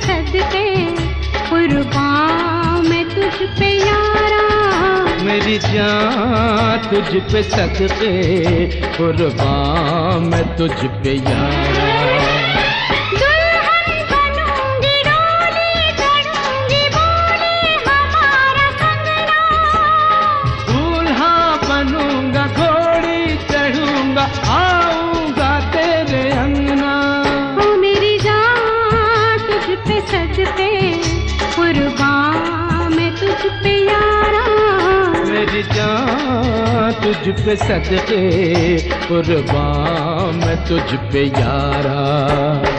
छत पे मैं तुझ पे यारा। मेरी जान तुझ पे सदके मैं तुझ पे यारा। पे मेरी जान तुझ पे सदके कुर्बान मैं तुझ पे यारा।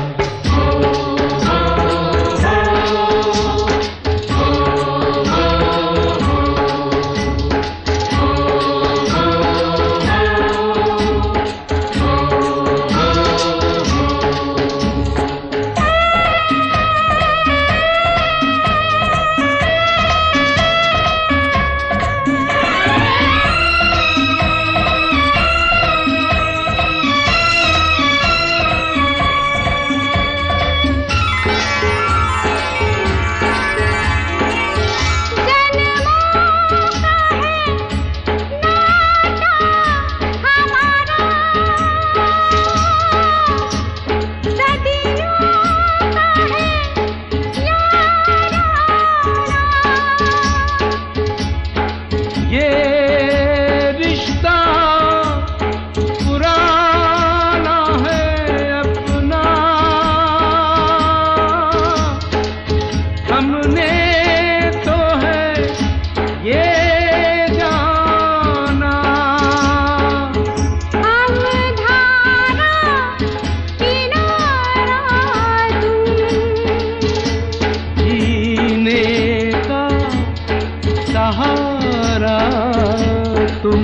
तुम।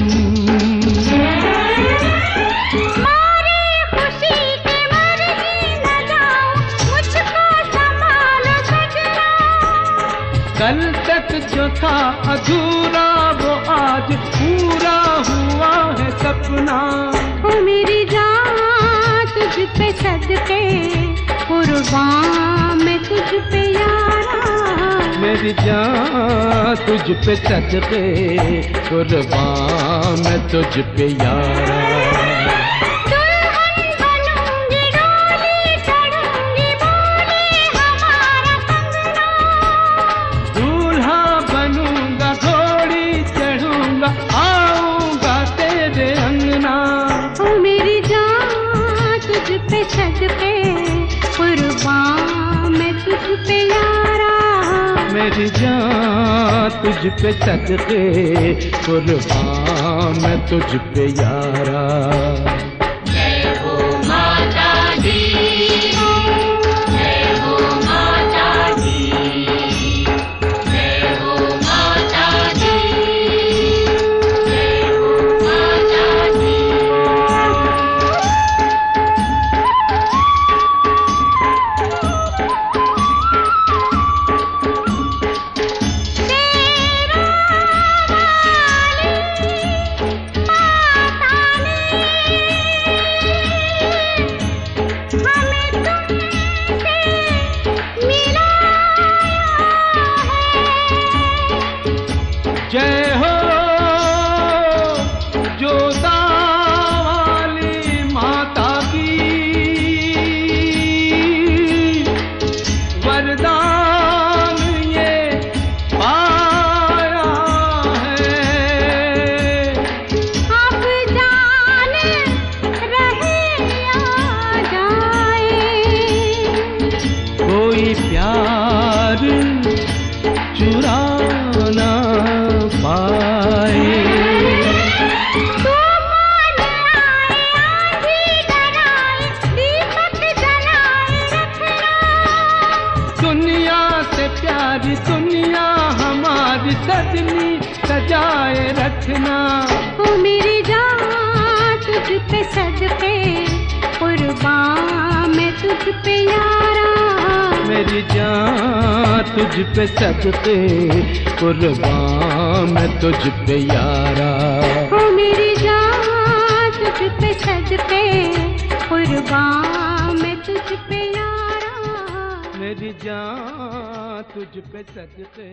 मारे खुशी के मर्ज़ी न जाओ मुझको संभालो सजना कल तक जो था अधूरा वो आज पूरा हुआ है सपना। ओ मेरी जान तुझ पे सदके कुर्बान मैं तुझ पे यारा मेरी जान तुझ पे सदके कुर्बान मैं तुझ पे यारा। मेरी जान तुझ पे सदके कुर्बान मैं तुझ पे यारा। कोई प्यार चुरा ना पाए। मान आए आंधी डराए दीपक जलाए रखना। दुनिया से प्यारी दुनिया हमारी सजनी सजाए रखना। ओ मेरी जान तुझ पे सदके कुर्बान मैं तुझ पे यारा। तुझ पे सदके कुर्बान मैं तुझ पे यारा। ओ मेरी जान तुझ पे सदके कुर्बान मैं तुझ पे यारा। मेरी जान तुझ पे तुझ पे